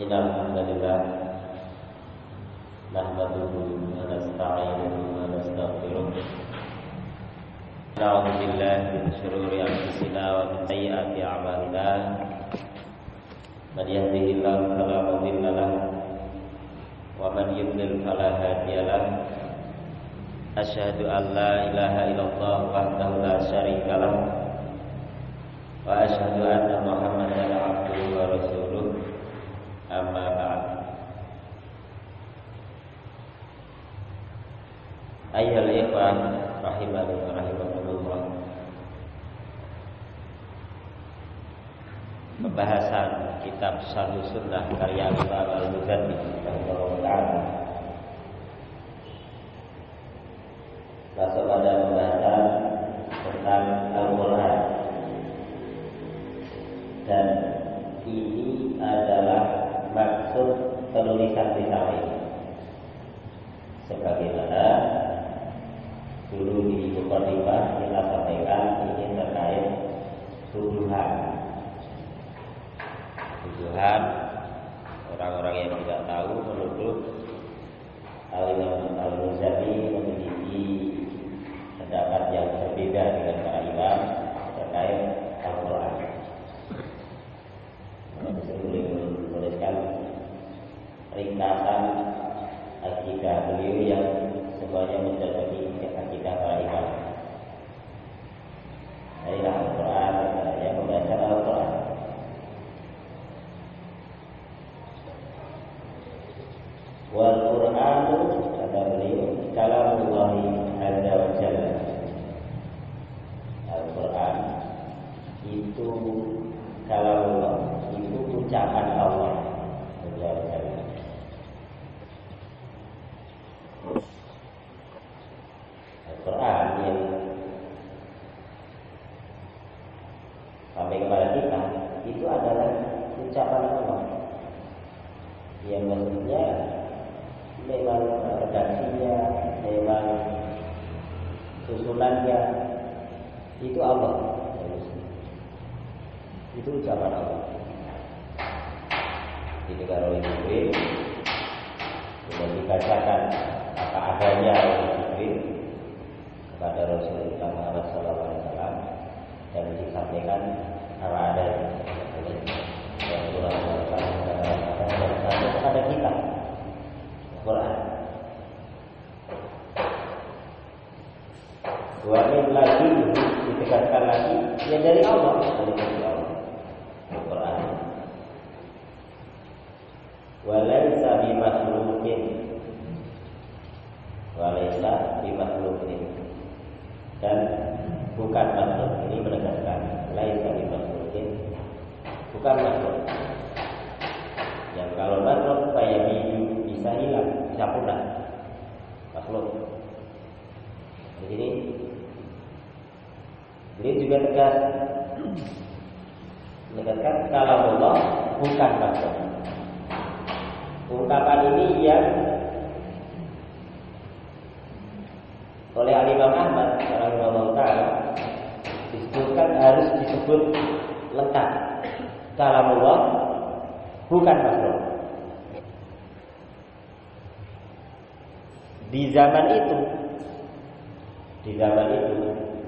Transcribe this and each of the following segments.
إن الحمد لله نحمده ونستعينه ونستغفره نعوذ بالله من شرور أنفسنا ومن سيئات أعمالنا من يهده الله فلا مضل له ومن يضلل فلا هادي له Asyhadu an la ilaha illallah wahdahu la syarika lah wa asyhadu anna Muhammadan abduhu wa rasuluh. Amma ba'd. Ayyuhal ikhwan rahimani wa rahimakumullah. Pembahasan kitab Sanusunnah karya Imam Al-Mujaddid rahimahullah Masuk pada pembahasan tentang Al-Quran Dan ini adalah maksud penulisan risalah ini. Sebagaimana dulu di Mukadimah kita sampaikan ini terkait. Tuduhan berbeda dengan para imam terkait Al-Quran. Saya menuliskan ringkasan akidah beliau yang semuanya mencocoki akidah para imam. Inilah Al-Quran, yang membaca Al-Quran. Wal Quranu kata beliau kalamullah azza wa jalla. Al-Quran itu kalamullah itu ucapan Allah azza wa jalla. Al-Quran yang sampai kepada kita itu adalah ucapan Allah yang maksudnya memang redaksinya, memang susunannya itu Allah. Itu ucapan Allah. Jadi kalau Jibril sudah dibacakan apa adanya oleh Jibril kepada Rasulullah Muhammad SAW dan disampaikan apa adanya oleh Rasulullah SAW dan sampai kepada kita Quran. Dua ini lagi ditegaskan lagi yang dari Allah dari Allah. Quran. Walaysa bimakhluqin. Walaysa bimakhluqin. Dan bukan makhluk ini menegaskan laisa bimakhluqin. Bukan makhluk. Yang kalau makhluk kayak hidup bisa hilang, bisa punah. Makhluk. Di sini beliau juga tegas menegaskan kalau Allah bukan makhluk. Ungkapan ini yang oleh Ali Imam Ahmad rahimahullah taala disebutkan harus disebut lengkap. Kalau Allah bukan makhluk. Di zaman itu, di zaman itu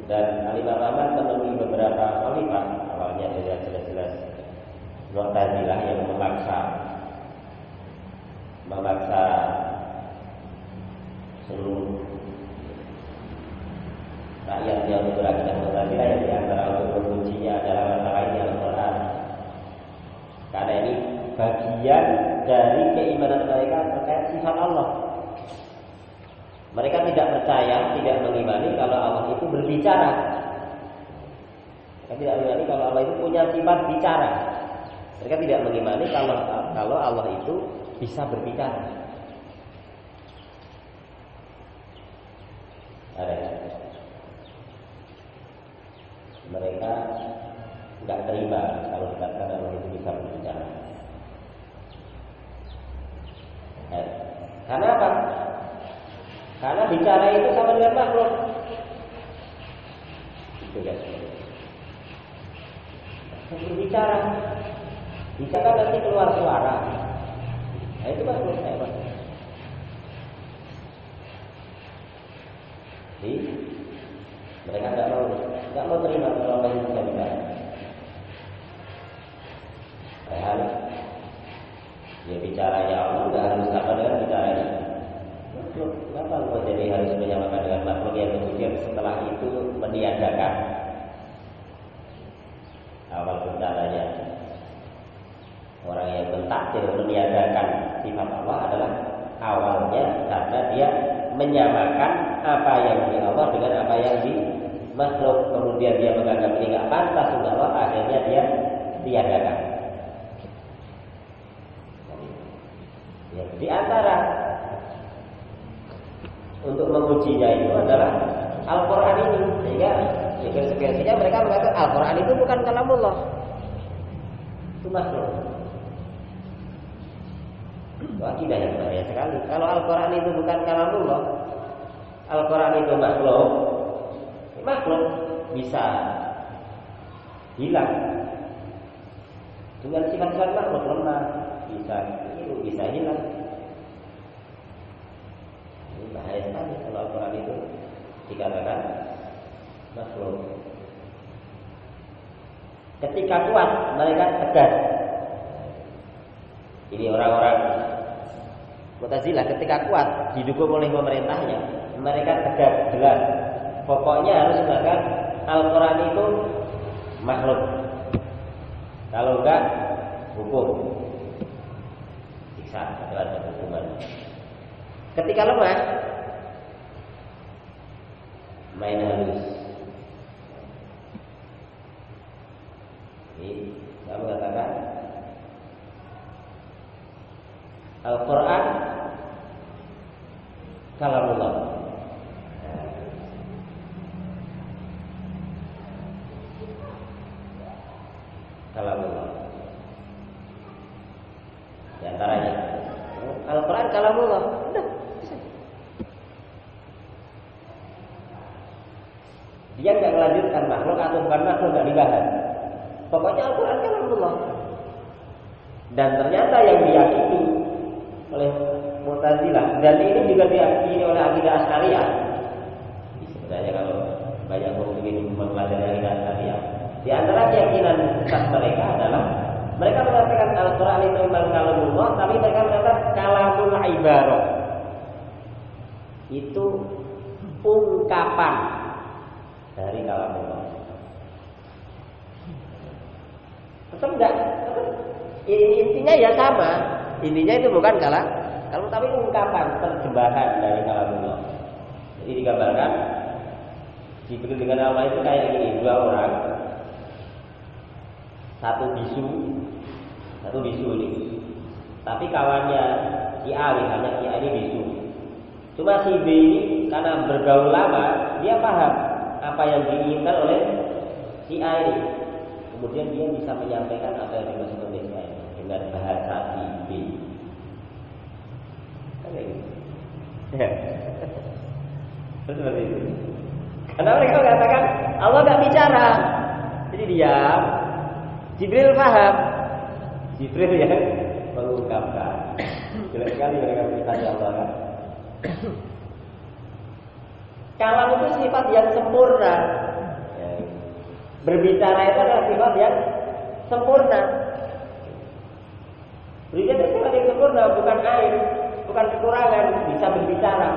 dan Ali Imam Ahmad menemui beberapa khalifah awalnya sudah jelas-jelas Mu'tazilah yang memaksa memaksa seluruh rakyat yang berakidah Mu'tazilah yang di antara untuk mengujinya adalah masalah ini Al-Quran karena ini bagian dari keimanan mereka terkait sifat Allah mereka tidak percaya, tidak mengimani kalau Allah itu berbicara. Mereka tidak mengimani kalau Allah itu punya sifat bicara. Mereka tidak mengimani kalau kalau Allah itu bisa berbicara. Ada. Mereka nggak terima kalau dikatakan Allah itu bisa berbicara. Eh, karena apa? Karena bicara itu sama dengan makhluk. Itu. Berbicara, bicara nanti keluar suara. Nah, itu saya bagus. Jadi mereka tidak mau tidak mau terima kalau Allah itu bisa bicara. Padahal ya bicara ya Allah nggak harus sama dengan bicara ini. Kenapa kok jadi harus menyamakan dengan makhluk yang kemudian setelah itu meniadakan awal bentaranya orang yang mentakdir meniadakan sifat Allah adalah awalnya karena dia menyamakan apa yang di Allah dengan apa yang di makhluk. Kemudian dia menganggap ini nggak pantas untuk Allah akhirnya dia tiadakan. Ya, di antara untuk mengujinya itu adalah Al-Quran ini. Sehingga ya, konsekuensinya mereka mengatakan Al-Quran itu bukan kalamullah. Itu makhluk itu akidah yang bahaya sekali. Kalau Al-Quran itu bukan kalamullah, Al-Quran itu makhluk, makhluk bisa hilang dengan sifat-sifat makhluk lemah, bisa itu bisa hilang. Ini bahaya sekali kalau Al-Quran itu dikatakan makhluk. Ketika kuat mereka tegas. Ini orang-orang Mu'tazilah ketika kuat didukung oleh pemerintahnya, mereka tegas jelas. Pokoknya harus mengatakan Al-Quran itu makhluk. Kalau enggak hukum siksa ada hukuman. Ketika lemah main halus. Ini saya mengatakan Al-Quran kalamullah. Kalamullah. Di antaranya Al-Quran kalamullah. Dia nggak melanjutkan makhluk atau bukan makhluk nggak dibahas. Pokoknya Al-Quran kalamullah. Dan ternyata yang diyakini dan ini juga diyakini oleh akidah Asy'ariyah. Sebenarnya kalau banyak mungkin mempelajari akidah Asy'ariyah, di antara keyakinan besar mereka adalah mereka mengatakan Al-Quran itu memang kalamullah, tapi mereka mengatakan kalamul ibarat. Itu ungkapan dari kalamullah. Tetap enggak? Intinya ya sama. Intinya itu bukan kalam, kalau tapi ungkapan terjemahan dari kalamullah. Jadi digambarkan Jibril dengan Allah itu kayak gini, dua orang. Satu bisu, satu bisu ini. Tapi kawannya si A misalnya si A ini bisu. Cuma si B ini karena bergaul lama, dia paham apa yang diinginkan oleh si A ini. Kemudian dia bisa menyampaikan apa yang dimaksud oleh si A ini dengan bahasa B. Ya. Seperti itu. Karena mereka mengatakan Allah nggak bicara, jadi diam. Jibril paham. Jibril yang mengungkapkan. Jelek sekali mereka bertanya Allah kan. Kalam itu sifat yang sempurna. Ya. Berbicara itu adalah sifat yang sempurna. Berbicara itu sifat yang sempurna, bukan air, bukan kekurangan, bisa berbicara.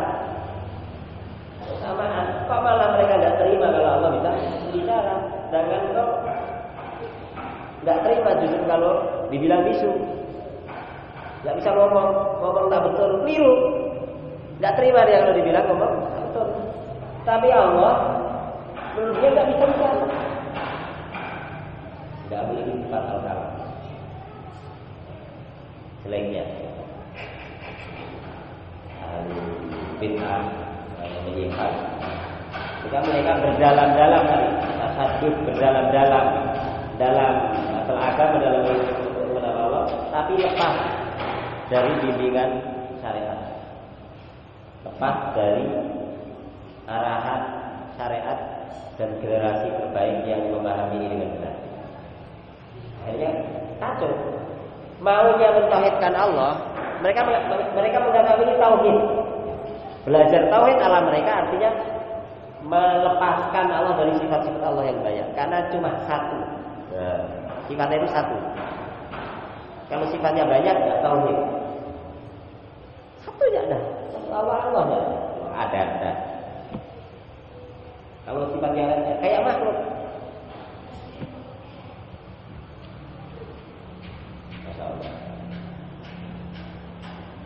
Samaan, kok malah mereka nggak terima kalau Allah bisa bicara, sedangkan kok nggak terima justru kalau dibilang bisu, nggak bisa ngomong, ngomong tak betul, keliru, nggak terima dia kalau dibilang ngomong tak betul. Tapi Allah menurut dia bisa bicara, nggak memiliki sifat al-kalam. Selainnya, bid'ah yang menyimpang. Jika mereka berdalam-dalam tadi, tasadud berdalam-dalam dalam masalah agama dalam mengenal Allah, tapi lepas dari bimbingan syariat, lepas dari arahan syariat dan generasi terbaik yang memahami ini dengan benar. Akhirnya kacau. Maunya mentauhidkan Allah, mereka mereka menganggap ini tauhid. Belajar tauhid ala mereka artinya melepaskan Allah dari sifat-sifat Allah yang banyak karena cuma satu. Nah, sifatnya itu satu. Kalau sifatnya banyak nggak tauhid. Satu ya ada. Satu Allah Allah ya. Ada ada. Kalau sifatnya kayak makhluk. Masya Allah.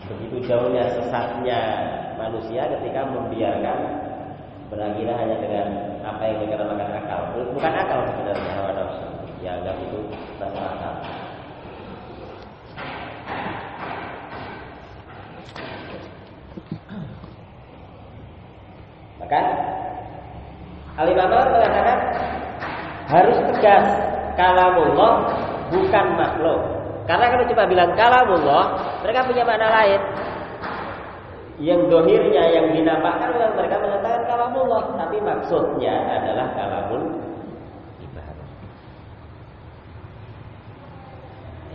Begitu jauhnya sesatnya manusia ketika membiarkan berakhirnya hanya dengan apa yang dikatakan akal. Bukan akal sebenarnya hawa nafsu. Ya anggap itu masuk akal. Maka Al-Imam mengatakan harus tegas kalamullah bukan makhluk. Karena kalau cuma bilang kalamullah, mereka punya makna lain. Yang dohirnya yang dinampakkan mereka mengatakan kalamullah, tapi maksudnya adalah kalamul ibadah.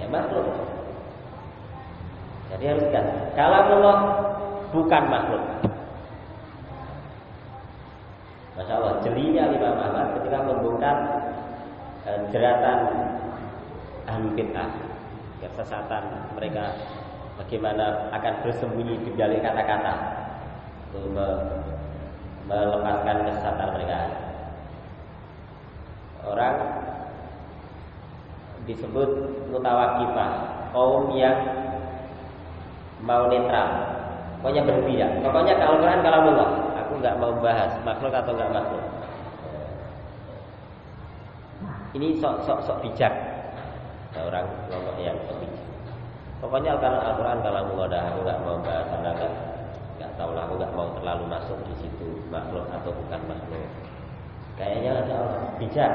Ya makhluk. Jadi harus tegas. Kalamullah bukan makhluk. Masya Allah, jelinya Imam Ahmad ketika membongkar e, jeratan ahli bid'ah, kesesatan mereka bagaimana akan bersembunyi di balik kata-kata untuk me, melepaskan kesesatan mereka. Orang disebut mutawakifah, kaum yang mau netral, pokoknya berbeda. Pokoknya kalau Quran kalau Allah aku nggak mau bahas makhluk atau nggak makhluk. Ini sok sok sok bijak. Ada orang kelompok yang bijak. Pokoknya kalau Al-Quran kalau dah aku nggak mau bahas karena nggak tahu lah aku nggak mau terlalu masuk di situ makhluk atau bukan makhluk. Kayaknya ada orang bijak.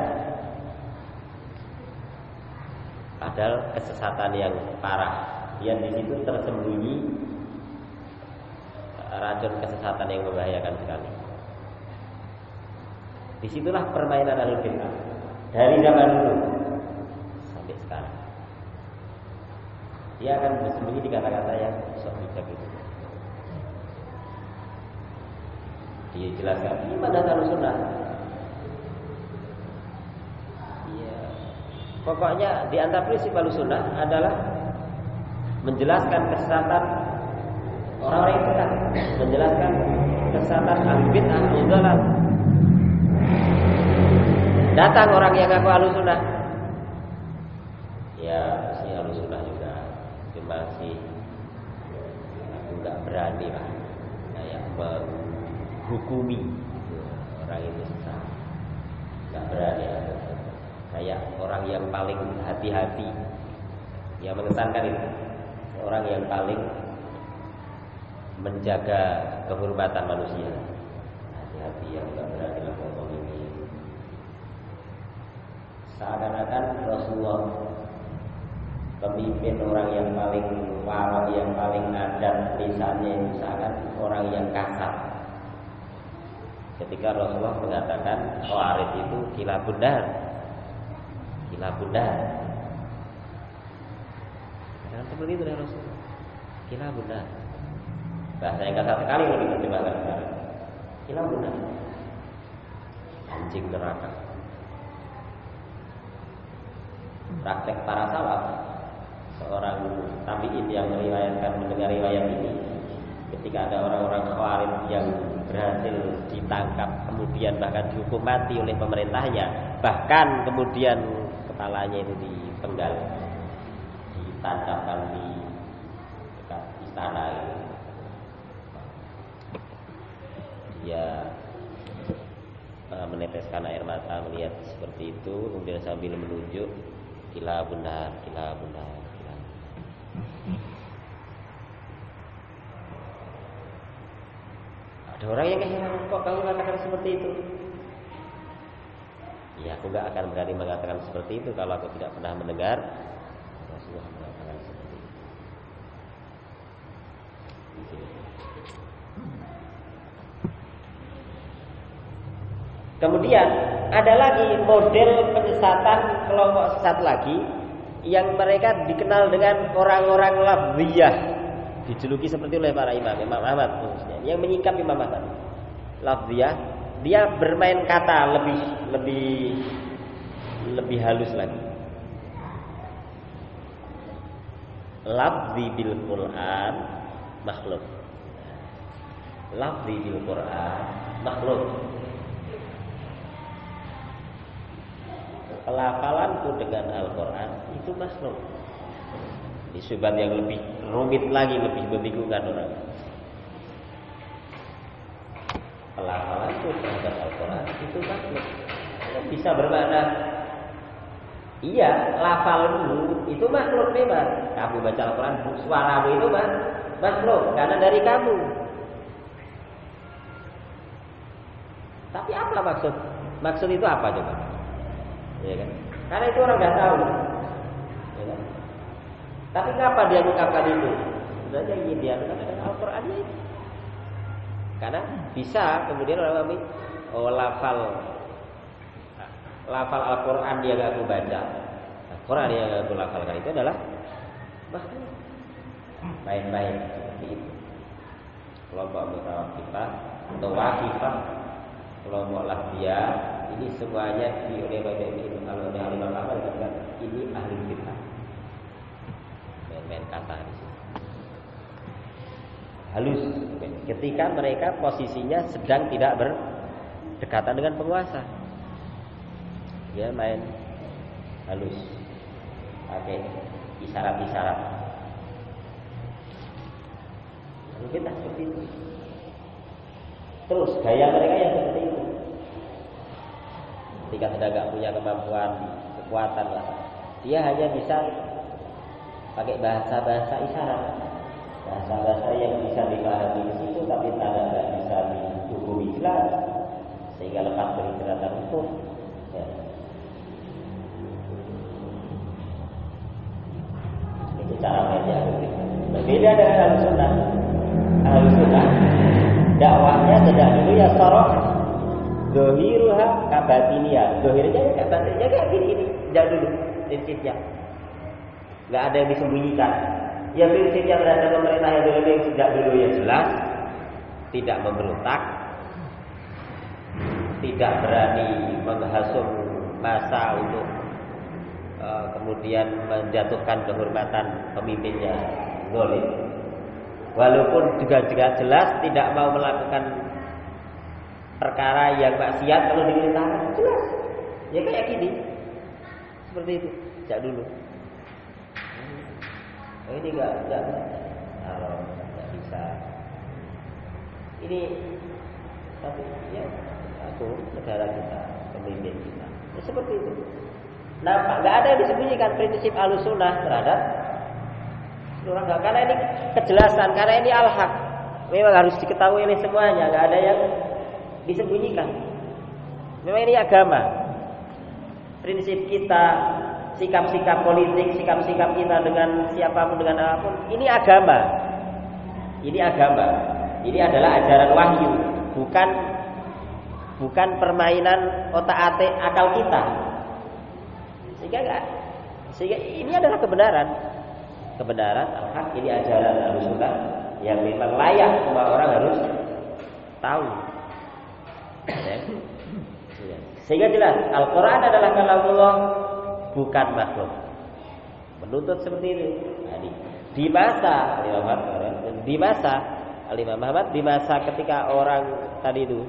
Padahal kesesatan yang parah. Yang di situ tersembunyi racun kesesatan yang membahayakan sekali. Di situlah permainan alul bid'ah dari zaman dulu sampai sekarang. Dia akan bersembunyi di kata-kata yang sok bijak itu. Dia jelaskan ini alul sunnah. Iya. Pokoknya di antara prinsip sunnah adalah menjelaskan kesesatan Orang-orang yang benar menjelaskan kesesatan bid'ah al Datang orang yang ngaku ahlu sunnah. Ya, si masih aku nggak berani lah kayak menghukumi orang itu sesat. Nggak berani lah. Kayak orang yang paling hati-hati yang mengesankan itu orang yang paling menjaga kehormatan manusia. Hati-hati yang tidak berani ngomong ini. Seakan-akan Rasulullah pemimpin orang yang paling wara, yang paling adat lisannya seakan orang yang kasar. Ketika Rasulullah mengatakan Khawarij itu kila bundar Kila bundar Jangan seperti itu ya Rasulullah Kila bundar Bahasa yang kasar sekali kalau diterjemahkan sekarang. Hilang benar. Anjing neraka. Praktek para salaf seorang tabiin yang meriwayatkan mendengar riwayat ini ketika ada orang-orang khawarij yang berhasil ditangkap kemudian bahkan dihukum mati oleh pemerintahnya bahkan kemudian kepalanya itu dipenggal ditancapkan di dekat istana ini dia uh, meneteskan air mata melihat seperti itu kemudian sambil menunjuk kila benar kila benar. Ada orang yang kehilangan kok kamu mengatakan seperti itu. Ya aku gak akan berani mengatakan seperti itu kalau aku tidak pernah mendengar Rasulullah mengatakan seperti itu. Kemudian ada lagi model penyesatan kelompok sesat lagi yang mereka dikenal dengan orang-orang lafziyah dijuluki seperti oleh para imam Imam Ahmad khususnya yang menyingkap Imam Ahmad. Lafziyah dia bermain kata lebih lebih lebih halus lagi. Lafzi bil Quran makhluk. Lafzi bil Quran makhluk pelafalanku dengan Al-Quran itu makhluk di subat yang lebih rumit lagi lebih membingungkan orang pelafalanku terhadap Al-Quran itu makhluk bisa bermakna Iya, lafalmu itu makhluk memang. Kamu baca Al-Quran, suaramu itu mah makhluk karena dari kamu. Tapi apa maksud? Maksud itu apa coba? Ya kan? Karena itu orang nggak tahu. Ya kan? Tapi kenapa dia mengungkapkan itu? Sebenarnya ingin dia dengan Al-Quran itu. Karena bisa kemudian orang ambil oh lafal lafal Al-Quran dia gak aku baca. Al-Quran dia gak aku lafalkan itu adalah makhluk. Main-main seperti itu. Kelompok mutawakifah atau wakifah kelompok dia ini semuanya di oleh ini. Kalau oleh ahli ulama dikatakan ini ahli kita main-main kata di sini halus. Ketika mereka posisinya sedang tidak berdekatan dengan penguasa. Dia main halus. Pakai isyarat-isyarat. Kita seperti itu. Terus gaya mereka yang seperti itu ketika sudah nggak punya kemampuan kekuatan lah. Dia hanya bisa pakai bahasa-bahasa isyarat. Bahasa-bahasa yang bisa dipahami di situ tapi tidak bisa dihukumi jelas sehingga lepas dari jeratan hukum cara mainnya berbeda dengan ahlu sunnah. Ahlu sunnah dakwahnya sejak dulu ya sorok dohiruha kabatinia dohirnya ya kabatinia kayak gini. Ini sejak dulu. Prinsipnya. Nggak ada yang disembunyikan. Ya prinsipnya terhadap pemerintah yang dulu yang sejak dulu ya jelas tidak memberontak tidak berani menghasung masa untuk Eh, kemudian menjatuhkan kehormatan pemimpinnya. Walaupun juga juga jelas tidak mau melakukan perkara yang maksiat kalau diperintahkan jelas. Ya kayak gini. Seperti itu sejak dulu. Oh, ini enggak enggak kalau enggak bisa. Ini tapi ya aku negara kita, pemimpin kita. Ya, seperti itu. Nampak, nggak ada yang disembunyikan prinsip alusunah terhadap seluruh agama. Karena ini kejelasan, karena ini al-haq. Memang harus diketahui oleh semuanya, nggak ada yang disembunyikan. Memang ini agama. Prinsip kita, sikap-sikap politik, sikap-sikap kita dengan siapa pun dengan apa pun, ini agama. Ini agama. Ini adalah ajaran wahyu, bukan bukan permainan otak-atik akal kita. Sehingga enggak sehingga ini adalah kebenaran. Kebenaran al-haq ini ajaran al-sunnah yang memang layak semua orang harus tahu. Ya. Sehingga jelas Al-Quran adalah kalamullah bukan makhluk. Menuntut seperti itu. Nah, di masa di masa Alimah Muhammad di masa ketika orang tadi itu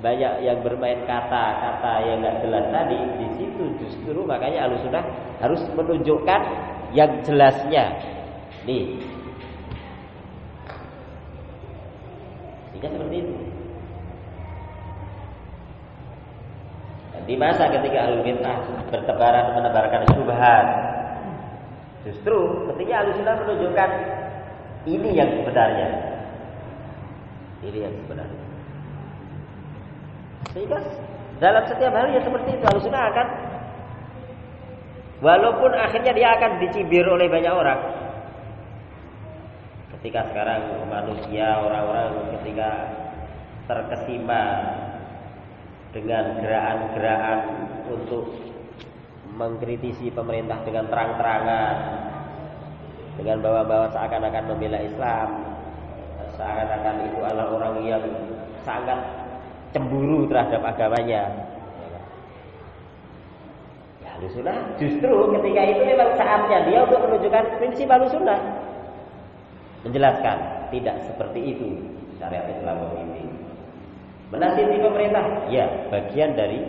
banyak yang bermain kata-kata yang nggak jelas tadi di situ justru makanya alus sudah harus menunjukkan yang jelasnya nih sehingga seperti itu Dan di masa ketika alul bid'ah bertebaran menebarkan subhat justru ketika alus sudah menunjukkan ini yang sebenarnya ini yang sebenarnya sehingga dalam setiap hal ya seperti itu harus akan walaupun akhirnya dia akan dicibir oleh banyak orang. Ketika sekarang manusia orang-orang ketika terkesima dengan gerakan-gerakan untuk mengkritisi pemerintah dengan terang-terangan dengan bawa-bawa seakan-akan membela Islam seakan-akan itu adalah orang yang sangat cemburu terhadap agamanya. Ya sudah justru ketika itu memang saatnya dia untuk menunjukkan prinsip sunnah. Menjelaskan tidak seperti itu syariat Islam ini menasihati pemerintah. Ya bagian dari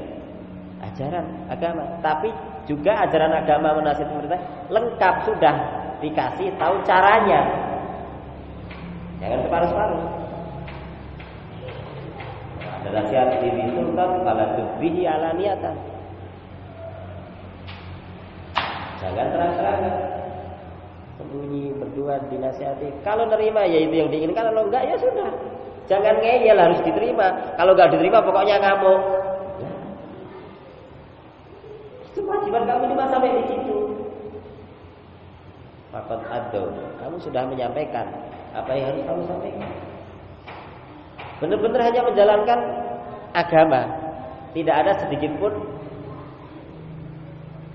ajaran agama. Tapi juga ajaran agama menasihati pemerintah lengkap sudah dikasih tahu caranya. Jangan separuh-separuh. Ada nasihat diri sultan kalau tubihi ala niatan jangan terang-terangan. Sembunyi berdua dinasihati. Kalau nerima ya itu yang diinginkan. Kalau enggak ya sudah jangan ngeyel harus diterima. Kalau enggak diterima pokoknya ngamuk. Kewajiban kamu cuma sampai di situ Fakat ado, kamu sudah menyampaikan apa yang harus kamu sampaikan. Benar-benar hanya menjalankan agama, tidak ada sedikit pun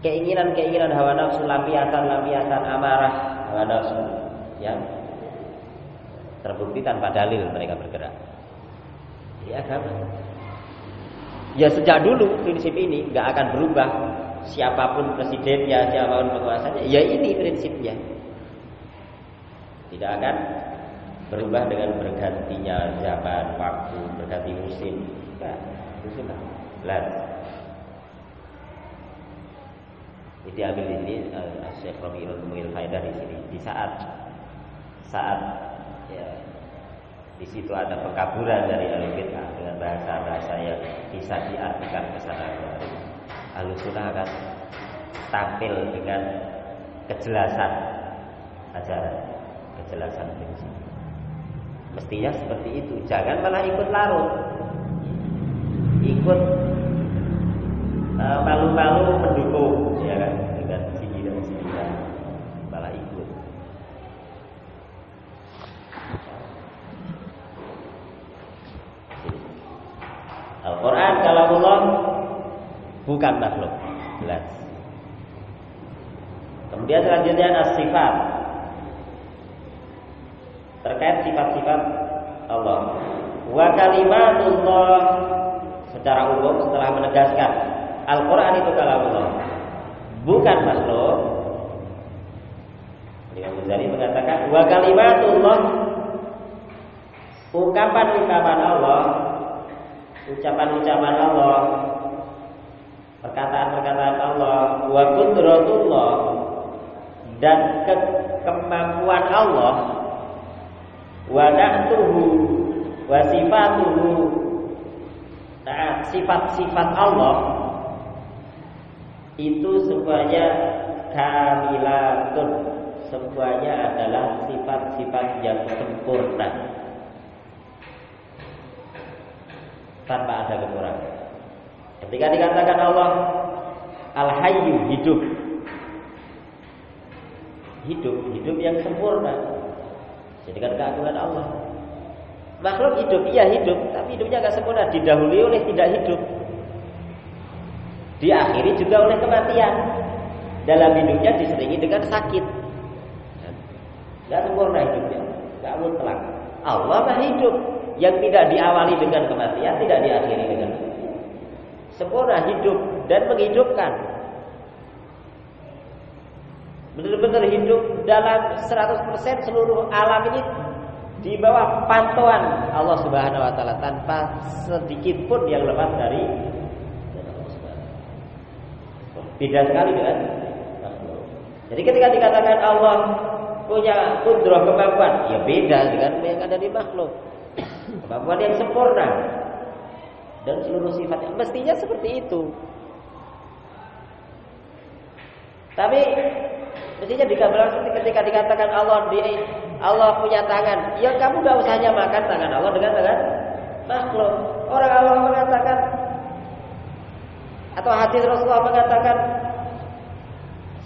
keinginan-keinginan hawa nafsu, lampiasan-lampiasan amarah hawa nafsu. Yang terbukti tanpa dalil mereka bergerak. Ini agama. Ya sejak dulu prinsip ini nggak akan berubah siapa pun presidennya, siapa pun penguasanya, ya ini prinsipnya. Tidak akan berubah dengan bergantinya zaman, waktu, berganti musim. Nah, itu sudah jelas. Ini ambil sini uh, Syekh Romi Ibn Faidah di sini di saat saat ya, di situ ada pengkaburan dari ahli bid'ah dengan bahasa-bahasa yang bisa diartikan ke sana Alusuna akan tampil dengan kejelasan ajaran, kejelasan prinsip. Mestinya seperti itu. Jangan malah ikut larut, ikut uh, malu-malu mendukung, ya kan? Dengan sini dan sini malah ikut. Al-Quran kalau Allah bukan makhluk jelas. Kemudian selanjutnya as-sifat terkait sifat-sifat Allah. Wa kalimatullah. Secara umum setelah menegaskan Al-Quran itu Allah bukan makhluk. Imam Ghazali mengatakan wa kalimatullah. Ungkapan-ungkapan Allah ucapan-ucapan Allah perkataan-perkataan Allah. Wa qudratullah dan ke kemampuan Allah. Wa na'tuhu wa sifatuhu. Sifat-sifat Allah. Itu semuanya kamilatun. Semuanya adalah sifat-sifat yang sempurna. Tanpa ada kekurangan Ketika dikatakan Allah Al-Hayyu hidup. Hidup, hidup yang sempurna. Jadi kan keagungan Allah. Makhluk hidup, iya hidup Tapi hidupnya gak sempurna. Didahului oleh tidak hidup. Diakhiri juga oleh kematian. Dalam hidupnya diseringi dengan sakit. Gak sempurna hidupnya. Gak mutlak. Allah mah hidup. Yang tidak diawali dengan kematian Tidak diakhiri dengan kematian sempurna hidup dan menghidupkan. Benar-benar hidup dalam 100% seluruh alam ini di bawah pantauan Allah Subhanahu wa taala tanpa sedikit pun yang lepas dari beda sekali dengan Jadi ketika dikatakan Allah punya kudroh kemampuan, ya beda dengan yang ada di makhluk. Kemampuan yang sempurna dan seluruh sifatnya mestinya seperti itu. Tapi mestinya dikabarkan ketika dikatakan Allah di Allah punya tangan, ya kamu gak usah makan tangan Allah dengan tangan makhluk. Orang Allah mengatakan atau hadis Rasulullah mengatakan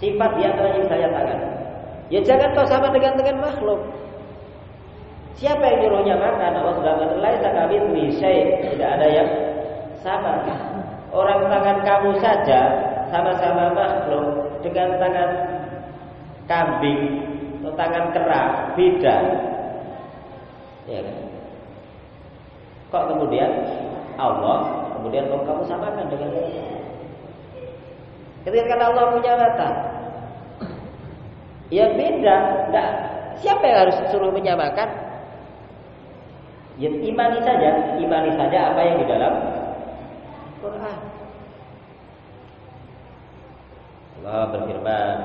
sifat di antaranya saya tangan. Ya jangan kau sama dengan dengan makhluk. Siapa yang nyuruhnya makan? Allah sudah mengatakan Tidak ada yang sama. Orang tangan kamu saja sama-sama makhluk dengan tangan kambing atau tangan kera beda. Ya kan? Kok kemudian Allah kemudian mau kamu samakan dengan Ketika Allah punya mata, ya beda. Enggak, siapa yang harus suruh menyamakan? Ya imani saja, imani saja apa yang di dalam Quran. Allah berfirman,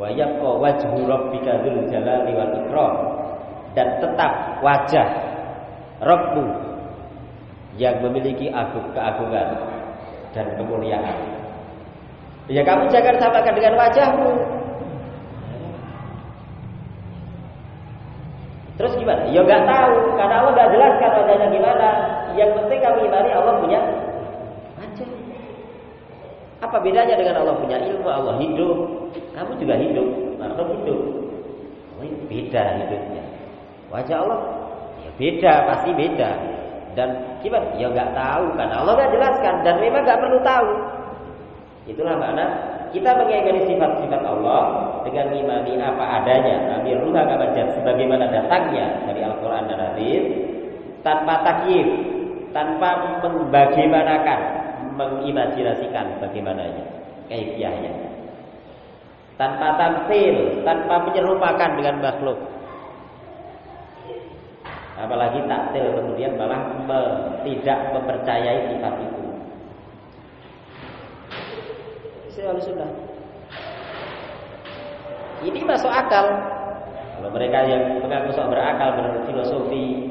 "Wa yaqqa wajhu rabbika dzul jalali wal ikram." Dan tetap wajah Rabbmu yang memiliki agung keagungan dan kemuliaan. Ya kamu jangan samakan dengan wajahmu. Terus gimana? Ya nggak tahu karena Allah nggak jelaskan wajahnya gimana. Yang penting kamu imani Allah punya. Apa bedanya dengan Allah punya ilmu, Allah hidup, kamu juga hidup, makhluk hidup. Beda hidupnya. Wajah Allah ya beda, pasti beda. Dan gimana? Ya nggak tahu kan Allah nggak jelaskan dan memang nggak perlu tahu. Itulah makna kita mengingati sifat-sifat Allah dengan mengimani apa adanya. Nabi ruha kabajat sebagaimana datangnya dari Al-Quran dan Hadis tanpa takyif, tanpa membagaimanakan, mengimajinasikan bagaimananya, kaifiahnya. Tanpa tamsil, tanpa menyerupakan dengan makhluk. Apalagi taktil kemudian malah me, tidak mempercayai sifat itu. Sudah. Ini masuk akal. Kalau mereka yang mengaku sok berakal berfilosofi,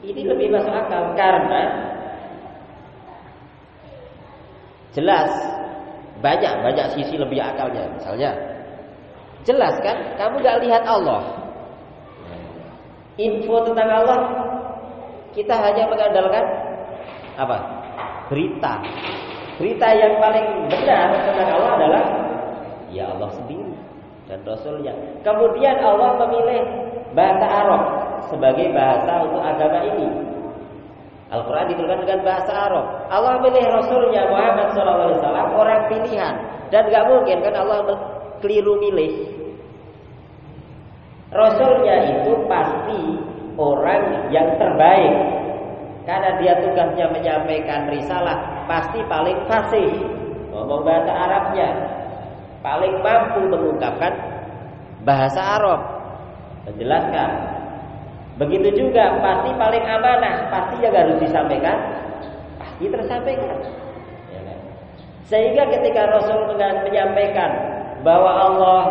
ini lebih masuk akal karena jelas banyak banyak sisi lebih akalnya. Misalnya, jelas kan? Kamu gak lihat Allah. Info tentang Allah kita hanya mengandalkan apa? Berita. Berita yang paling benar tentang Allah adalah ya Allah sendiri dan Rasulnya. Kemudian Allah memilih bahasa Arab sebagai bahasa untuk agama ini. Al-Quran diturunkan dengan bahasa Arab. Allah memilih Rasulnya Muhammad SAW orang pilihan. Dan gak mungkin kan Allah keliru milih. Rasulnya itu pasti orang yang terbaik. Karena dia tugasnya menyampaikan risalah pasti paling fasih. Ngomong bahasa Arabnya paling mampu mengungkapkan bahasa Arab. Menjelaskan begitu juga pasti paling amanah pasti yang harus disampaikan pasti tersampaikan ya kan? sehingga ketika Rasul menyampaikan bahwa Allah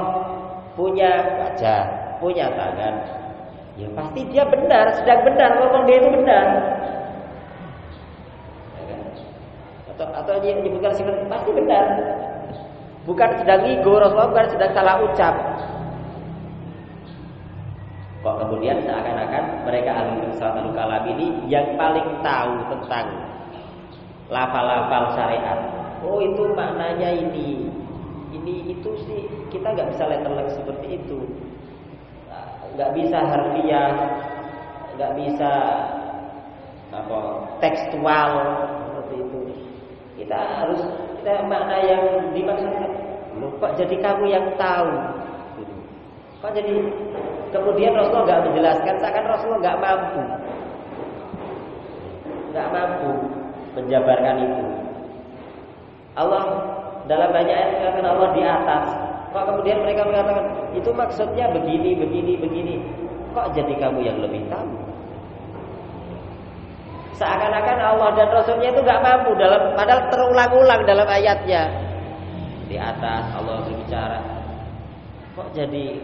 punya wajah punya tangan ya pasti dia benar sedang benar ngomong dia itu benar ya kan? atau atau dia menyebutkan pasti benar bukan sedang ego Rasulullah bukan sedang salah ucap kok kemudian seakan-akan mereka ahli filsafat kalam ini yang paling tahu tentang lafal-lafal syariat. Oh itu maknanya ini. Ini itu sih kita nggak bisa letterlek seperti itu. Nggak bisa harfiah nggak bisa apa tekstual seperti itu. Kita harus kita makna yang dimaksudkan. Loh kok jadi kamu yang tahu kok jadi kemudian Rasulullah nggak menjelaskan seakan Rasulullah nggak mampu nggak mampu menjabarkan itu Allah dalam banyak ayat mengatakan Allah di atas Kok kemudian mereka mengatakan itu maksudnya begini, begini, begini. Kok jadi kamu yang lebih tahu? Seakan-akan Allah dan Rasulnya itu nggak mampu dalam, padahal terulang-ulang dalam ayatnya. Di atas Allah berbicara. Kok jadi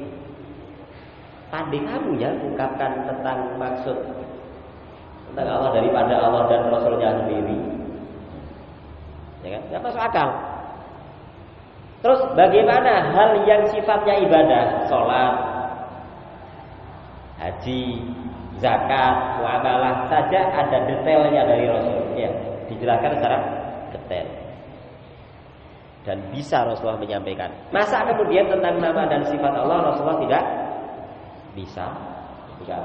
pandai kamu ya ungkapkan tentang maksud tentang Allah daripada Allah dan Rasulnya sendiri? Ya kan? Gak masuk akal. Terus bagaimana hal yang sifatnya ibadah, sholat, haji, zakat, muamalah saja ada detailnya dari Rasul, ya dijelaskan secara detail dan bisa Rasulullah menyampaikan. Masa kemudian tentang nama dan sifat Allah Rasulullah tidak bisa? Tidak.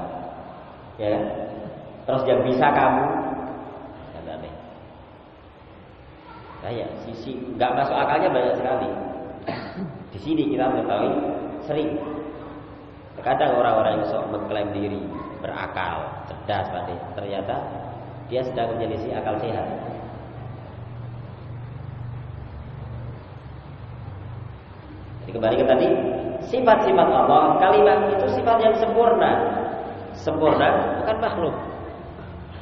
Ya. Terus yang bisa kamu, Kayak sisi nggak masuk akalnya banyak sekali. Di sini kita mengetahui sering. Terkadang orang-orang yang sok mengklaim diri berakal, cerdas, pandai, ternyata dia sedang menyelisih akal sehat. Jadi kembali ke tadi, sifat-sifat Allah, kalimat itu sifat yang sempurna. Sempurna bukan makhluk.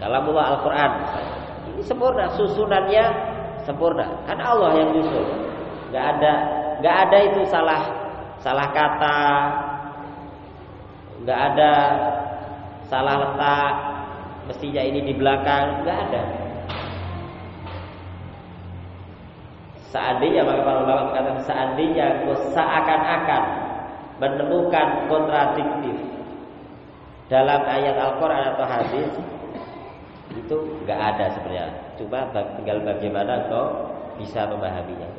Dalam Al-Quran ini sempurna, susunannya sempurna. Karena Allah yang nyusun. Gak ada, gak ada itu salah, salah kata, gak ada salah letak. Mestinya ini di belakang, gak ada. Seandainya maka para ulama berkata seandainya seakan-akan menemukan kontradiktif dalam ayat Al-Quran atau hadis itu nggak ada sebenarnya. Cuma tinggal bagaimana kau bisa memahaminya.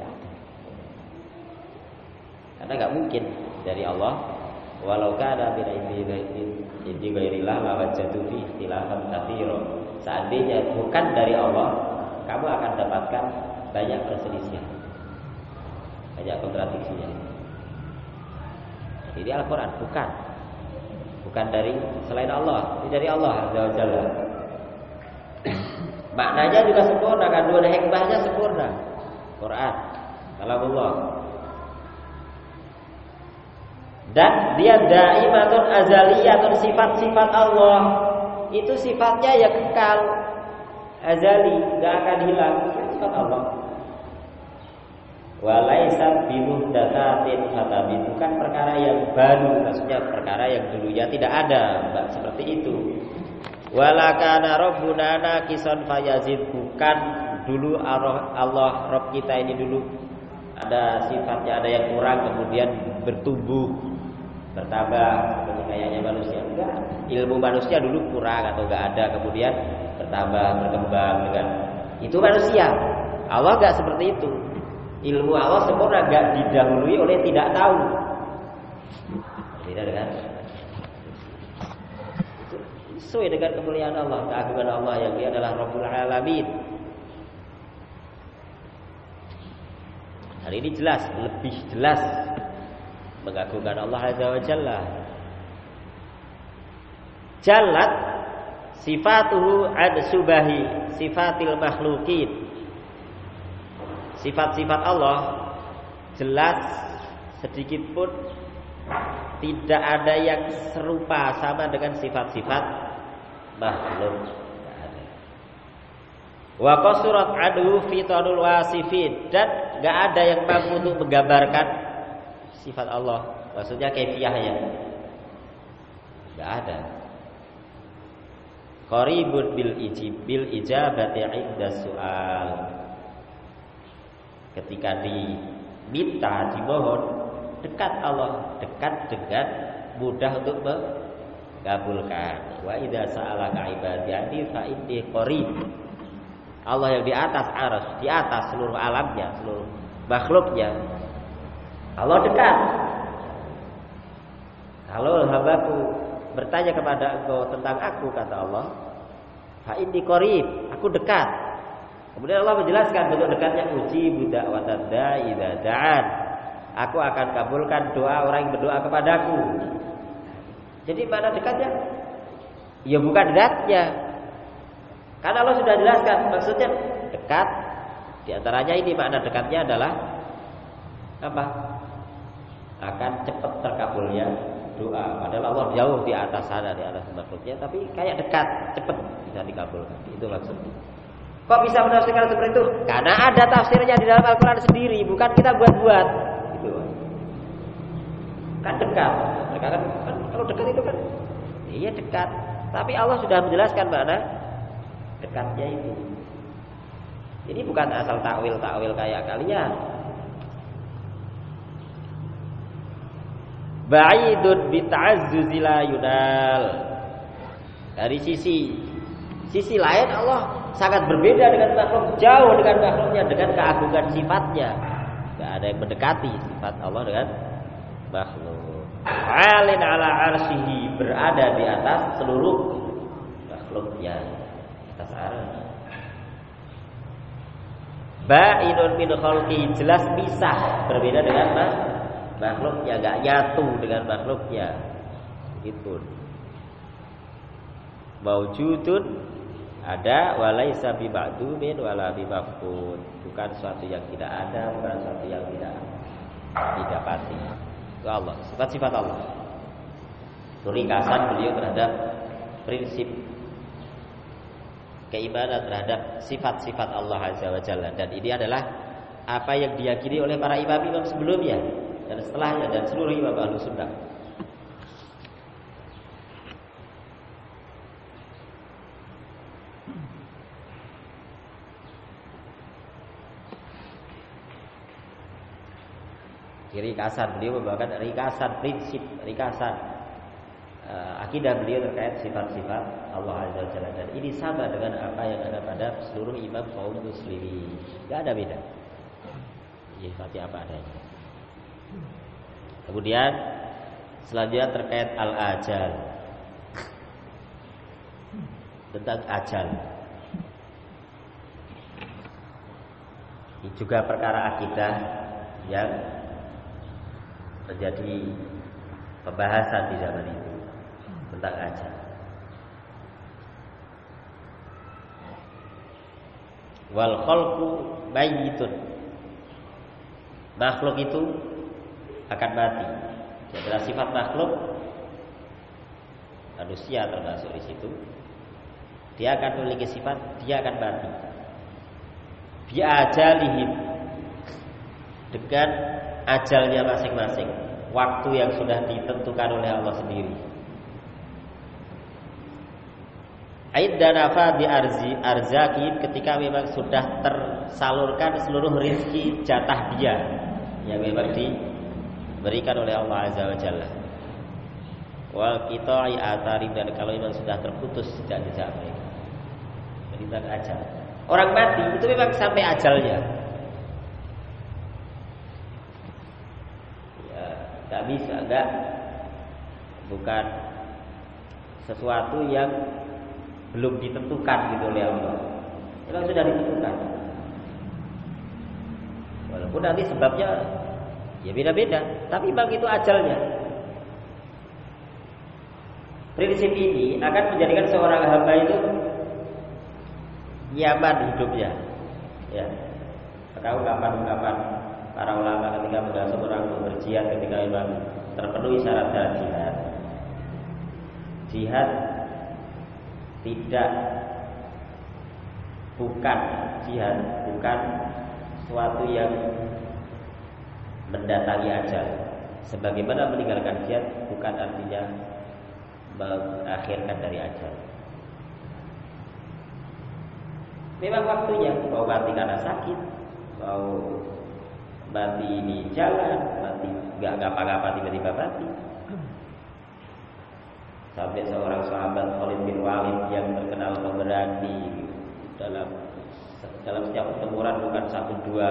Karena nggak mungkin dari Allah. Walau kana min indi ghairillah lawajadu fi ikhtilafan katsira. Seandainya bukan dari Allah, kamu akan dapatkan banyak perselisihan. Banyak kontradiksinya. Ini Al-Quran bukan. Bukan dari selain Allah. Ini dari Allah Azza Maknanya juga sempurna Kandungan hikmahnya sempurna. Quran Allah Dan dia daimatun azaliyatun Sifat-sifat Allah. Itu sifatnya ya kekal. Azali Gak akan hilang. Sifat Allah Walaisat bimuhdatsatin fatabi bukan perkara yang baru, maksudnya perkara yang dulunya tidak ada, Mbak, seperti itu. Walakana rabbuna naqisan fayazid. Bukan dulu Allah, Rabb kita ini dulu ada sifatnya ada yang kurang kemudian bertumbuh bertambah seperti kayaknya manusia. Enggak. Ilmu manusia dulu kurang atau enggak ada kemudian bertambah berkembang dengan itu manusia. Allah enggak seperti itu ilmu Allah sempurna gak didahului oleh tidak tahu. Tidak dengan sesuai dengan kemuliaan Allah, keagungan Allah yang dia adalah Rabbul Alamin. Hari ini jelas, lebih jelas mengagungkan Allah Azza wa Jalla. Jalat sifatuhu ad subahi sifatil makhlukin sifat-sifat Allah jelas sedikit pun tidak ada yang serupa sama dengan sifat-sifat makhluk. Wa qasurat adu fitanul wasifin dan nggak ada yang mampu untuk menggambarkan sifat Allah. Maksudnya kefiahnya. Enggak ada. Qaribun bil ijib bil ijabati inda su'al ketika diminta dimohon dekat Allah dekat dengan mudah untuk mengabulkan. Wa idza sa'alaka ibadi fa inni qarib. Allah yang di atas aras di atas seluruh alamnya seluruh makhluknya. Allah dekat. Kalau hambaku bertanya kepada engkau tentang aku kata Allah fa inni qarib aku dekat Kemudian Allah menjelaskan bentuk dekatnya uji budak watanda ida da'an. Aku akan kabulkan doa orang yang berdoa kepadaku. Jadi mana dekatnya? Ya bukan dekatnya. Karena Allah sudah jelaskan maksudnya dekat. Di antaranya ini makna dekatnya adalah apa? Akan cepat terkabulnya doa. Padahal Allah jauh di atas sana di atas makhluknya, tapi kayak dekat, cepat bisa dikabulkan. Itu maksudnya. Kok bisa menafsirkan seperti itu? Karena ada tafsirnya di dalam Al-Quran sendiri, bukan kita buat-buat. Gitu. Kan dekat. Dekat kan, kalau dekat itu kan, iya dekat. Tapi Allah sudah menjelaskan mana dekatnya itu. Ini bukan asal takwil-takwil kayak kalian. Ba'idun bita'azzuzila yunal. Dari sisi sisi lain Allah sangat berbeda dengan makhluk, jauh dengan makhluknya dengan keagungan sifatnya. Tidak ada yang mendekati sifat Allah dengan makhluk. Alin ala arsihi berada di atas seluruh makhluknya atas aras. Ba'inun min khalqi jelas pisah berbeda dengan makhluknya enggak nyatu dengan makhluknya. Itu. Maujudun ada walaisa bi ma'dumin wala bi. Bukan suatu yang tidak ada, bukan suatu yang tidak didapati. Itu Allah, sifat-sifat Allah. Ringkasan beliau terhadap prinsip keimanan terhadap sifat-sifat Allah Azza wa Jalla dan ini adalah apa yang diyakini oleh para imam-imam sebelumnya dan setelahnya dan seluruh imam Ahlus Sunnah. Rikasan beliau membawakan rikasan prinsip, rikasan uh, akidah beliau terkait sifat-sifat Allah Azza Wajalla dan ini sama dengan apa yang ada pada seluruh imam kaum muslimin. Tidak ada beda. Sifatnya apa adanya. Kemudian selanjutnya terkait al-ajal. Tentang ajal. Ini juga perkara akidah yang terjadi pembahasan di zaman itu tentang ajal. Wal khalqu mayyitun. Makhluk itu akan mati. Itu adalah sifat makhluk manusia termasuk di situ. Dia akan memiliki sifat dia akan mati. Dia ajalihim dengan ajalnya masing-masing, waktu yang sudah ditentukan oleh Allah sendiri. Aid dan di arzi ketika memang sudah tersalurkan seluruh rizki jatah dia yang memang diberikan oleh Allah Azza wa Jalla. Wal qita'i atari dan kalau memang sudah terputus jejak-jejak mereka. Jadi ajal. Orang mati itu memang sampai ajalnya. Gak bukan sesuatu yang belum ditentukan gitu oleh Allah. Itu sudah ditentukan. Walaupun nanti sebabnya ya beda-beda, tapi bang itu ajalnya. Prinsip ini akan menjadikan seorang hamba itu nyaman hidupnya. Ya. Tahu kapan-kapan para ulama ketika mendasar orang berjihad ketika memang terpenuhi syarat-syarat jihad. Jihad tidak bukan jihad bukan suatu yang mendatangi ajal. Sebagaimana meninggalkan jihad bukan artinya mengakhirkan dari ajal. Memang waktunya mau mati karena sakit mau mati di jalan, mati nggak ngapa-ngapa tiba-tiba mati. Sampai seorang sahabat Khalid bin Walid yang terkenal pemberani dalam dalam setiap pertempuran bukan satu dua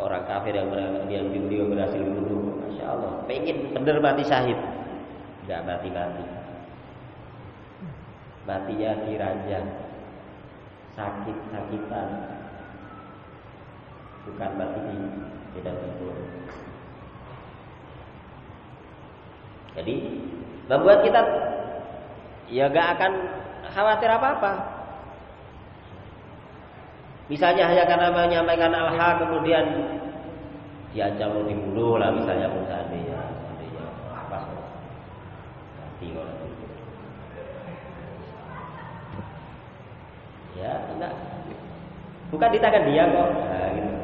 orang kafir yang yang beliau berhasil bunuh. Masya Allah, pengen bener mati syahid, nggak mati-mati. Matinya diranjang, sakit-sakitan, bukan di tidak tidur. Jadi membuat kita ya gak akan khawatir apa-apa. Misalnya hanya karena menyampaikan al-haq kemudian diancam mau dibunuh lah misalnya pun seandainya, seandainya apa mati orang itu. Ya, enggak. Bukan di tangan dia kok. Nah, gitu.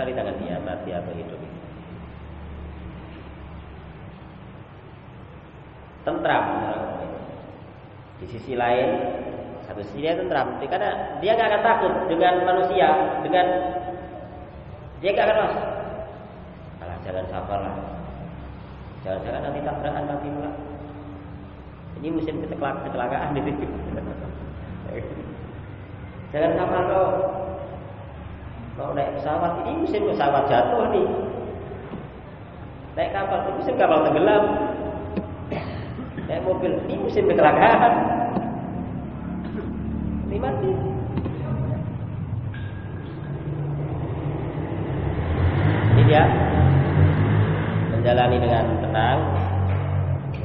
Di tangan dia mati atau hidup. Tentram Di sisi lain satu sisi dia tentram. Karena dia nggak akan takut dengan manusia dengan dia nggak akan mas. Alah, jangan sabar lah. Jangan-jangan nanti tabrakan mati pula. Ini musim kecelakaan ini. Jangan sabar dong kalau naik pesawat ini musim pesawat jatuh nih. Naik kapal ini musim kapal tenggelam. Naik mobil ini musim kecelakaan. Ini mati. Ini dia menjalani dengan tenang.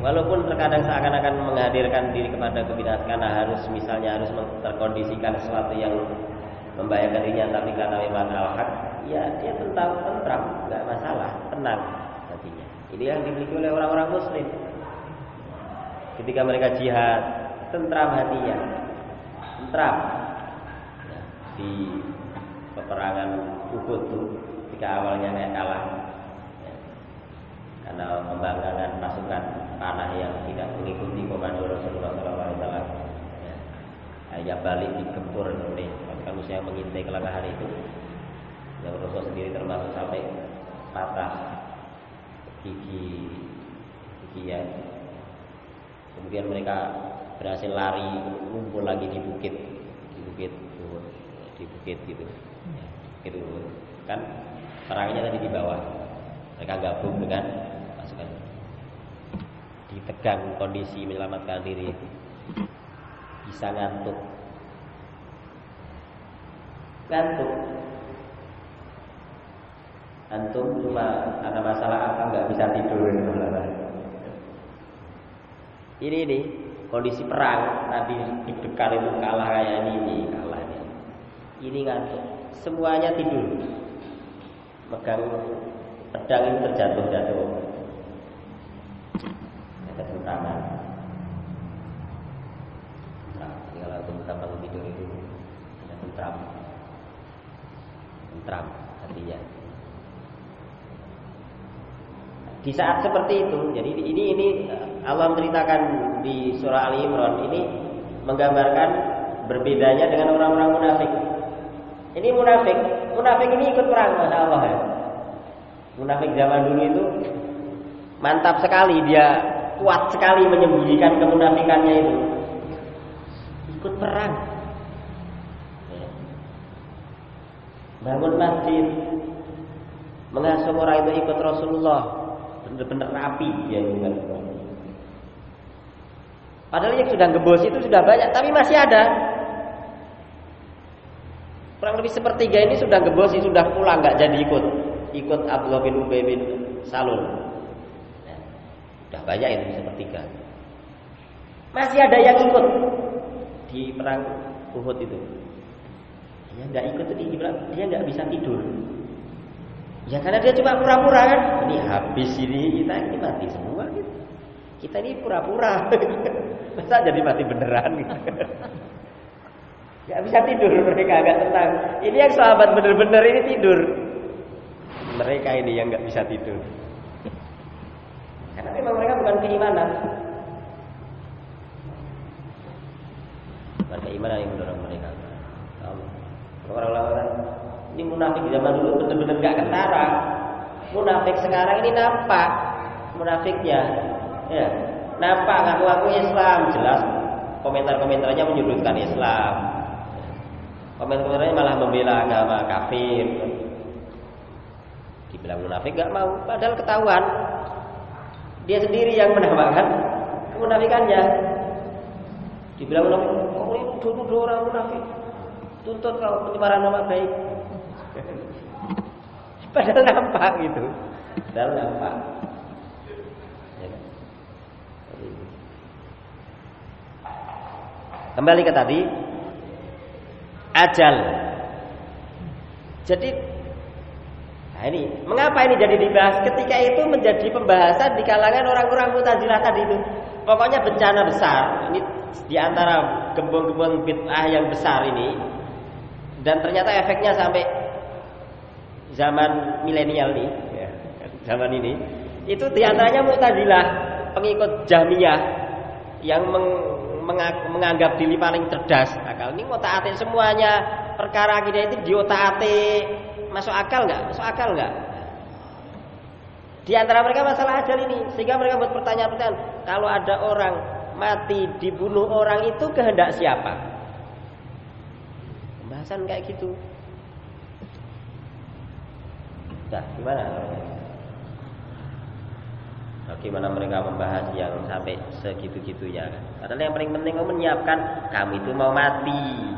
Walaupun terkadang seakan-akan menghadirkan diri kepada kebinasaan harus misalnya harus terkondisikan sesuatu yang membahayakan dirinya tapi karena memang al-haq ya dia tentang tentram nggak masalah tenang hatinya ini yang dimiliki oleh orang-orang muslim. Ketika mereka jihad tentram hatinya. Tentram. Ya, di peperangan Uhud tuh ketika awalnya kayak kalah. Ya, karena membanggakan pasukan panah yang tidak mengikuti komando Rasulullah SAW ya, balik digempur oleh musuh yang mengintai kelangkahan itu. Yang Rasul sendiri termasuk sampai patah gigi gigi ya. Kemudian mereka berhasil lari ngumpul lagi di bukit di bukit di bukit gitu. Gitu kan perangnya tadi di bawah. Mereka gabung dengan pasukan. Ditegang kondisi menyelamatkan diri. Bisa ngantuk ngantuk antum cuma karena masalah apa nggak bisa tidur ini ini kondisi perang. Tadi dibekal itu kalah kayak ini kalah ini. Ini ngantuk. Semuanya tidur. Megang pedang ini terjatuh jatuh ada tentangan nah tinggal aku betapa itu. Ada tentram tentram hatinya di saat seperti itu, jadi ini ini Allah menceritakan di surah Ali Imran ini menggambarkan berbedanya dengan orang-orang munafik. Ini munafik, munafik ini ikut perang, masya Allah ya. Munafik zaman dulu itu mantap sekali dia kuat sekali menyembunyikan kemunafikannya itu. Ikut perang. Bangun masjid, mengasuh orang itu ikut Rasulullah, benar-benar rapi dia bukan Padahal yang sudah gebos itu sudah banyak, tapi masih ada. Kurang lebih sepertiga ini sudah gebos, sudah pulang nggak jadi ikut, ikut Abdullah bin Ubay bin Salul. Nah, banyak itu sepertiga. Masih ada yang ikut di perang Uhud itu. Dia nggak ikut itu dia nggak bisa tidur. Ya karena dia cuma pura-pura kan. Ini habis ini kita ini mati semua gitu. Kita ini pura-pura. Masa jadi mati beneran gitu. Gak bisa tidur mereka agak tenang. Ini yang sahabat bener-bener ini tidur. Mereka ini yang gak bisa tidur. Karena memang mereka bukan keimanan. Bukan keimanan yang mendorong mereka. Orang-orang ini munafik zaman dulu benar-benar gak ketara. Munafik sekarang ini nampak munafiknya. Ya, nampak ngaku-ngaku Islam, jelas komentar-komentarnya menyudutkan Islam. Komentar-komentarnya malah membela agama kafir. Dibilang munafik gak mau, padahal ketahuan dia sendiri yang menampakkan kemunafikannya. Dibilang munafik, kok ini dulu orang munafik. Tuntut kau pencemaran nama baik. Padahal nampak gitu. Padahal nampak. Ya. Kembali ke tadi ajal. Jadi nah ini mengapa ini jadi dibahas? Ketika itu menjadi pembahasan di kalangan orang-orang Mu'tazilah tadi itu. Pokoknya bencana besar. Ini di antara gembong-gembong bid'ah yang besar ini dan ternyata efeknya sampai zaman milenial nih, ya, zaman ini, itu di antaranya Mu'tazilah, pengikut Jahmiyah yang meng, menganggap diri paling cerdas akal. Ini otak atik semuanya perkara kita itu di otak masuk akal nggak? Masuk akal nggak? Di antara mereka masalah ajal ini, sehingga mereka buat pertanyaan-pertanyaan. Kalau ada orang mati dibunuh orang itu kehendak siapa? Pembahasan kayak gitu. Nah, gimana? Bagaimana mereka membahas yang sampai segitu-gitunya kan? Padahal yang paling penting kamu menyiapkan kamu itu mau mati.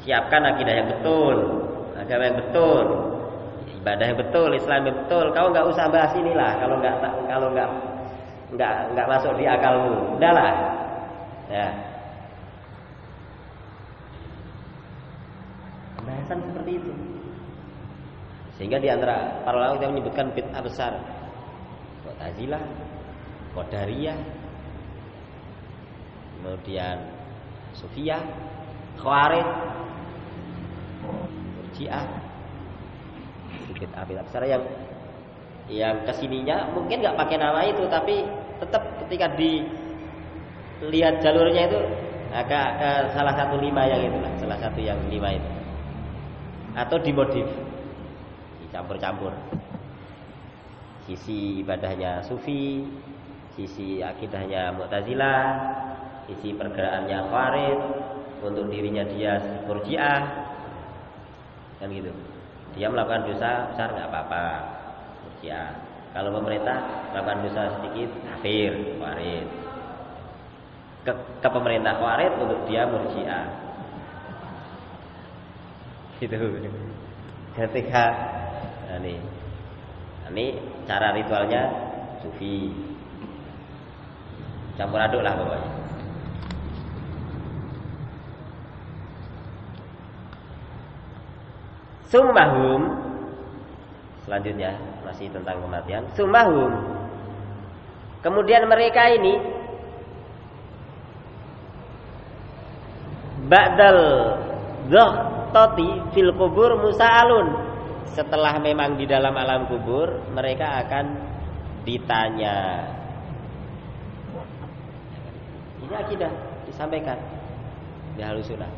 Siapkan akidah yang betul, agama yang betul. ibadah yang betul, Islam yang betul. Kau nggak usah bahas inilah kalau nggak kalau nggak nggak nggak masuk di akalmu. Udahlah. Ya. Bahasan seperti itu. Sehingga di antara para ulama yang menyebutkan bid'ah besar. Mu'tazilah, Qadariyah, kemudian Sufiyah, Khawarij, Murji'ah, bid'ah bid'ah besar yang yang ke sininya mungkin nggak pakai nama itu tapi tetap ketika dilihat jalurnya itu agak ke salah satu lima yang itu lah salah satu yang lima itu atau dimodif. Dicampur-campur. Sisi ibadahnya sufi sisi akidahnya mu'tazilah sisi pergerakannya khawarij untuk dirinya dia murjiah. Kan gitu. Dia melakukan dosa besar nggak apa-apa. Ya kalau pemerintah melakukan dosa sedikit kafir warid ke, ke pemerintah warid untuk dia murjiah itu ketika nah ini ini cara ritualnya sufi. Campur aduk lah pokoknya. Summahum Selanjutnya masih tentang kematian. Summahum Kemudian mereka ini Ba'dal Zoghtoti fil kubur musa'alun Setelah memang di dalam alam kubur Mereka akan ditanya Ini akidah disampaikan Di halusunah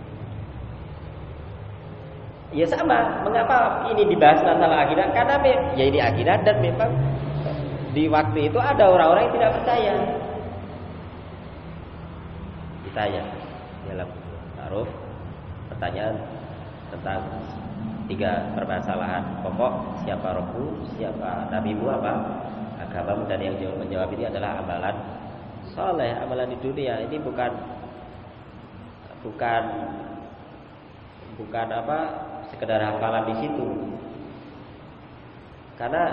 Ya sama, mengapa ini dibahas masalah akidah? Karena ya ini akidah dan memang di waktu itu ada orang-orang yang tidak percaya. Ditanya dalam taruh pertanyaan tentang tiga permasalahan pokok siapa rohku, siapa nabimu apa agamamu dan yang menjawab ini adalah amalan soleh, amalan di dunia. Ini bukan bukan bukan apa sekedar hafalan di situ. Karena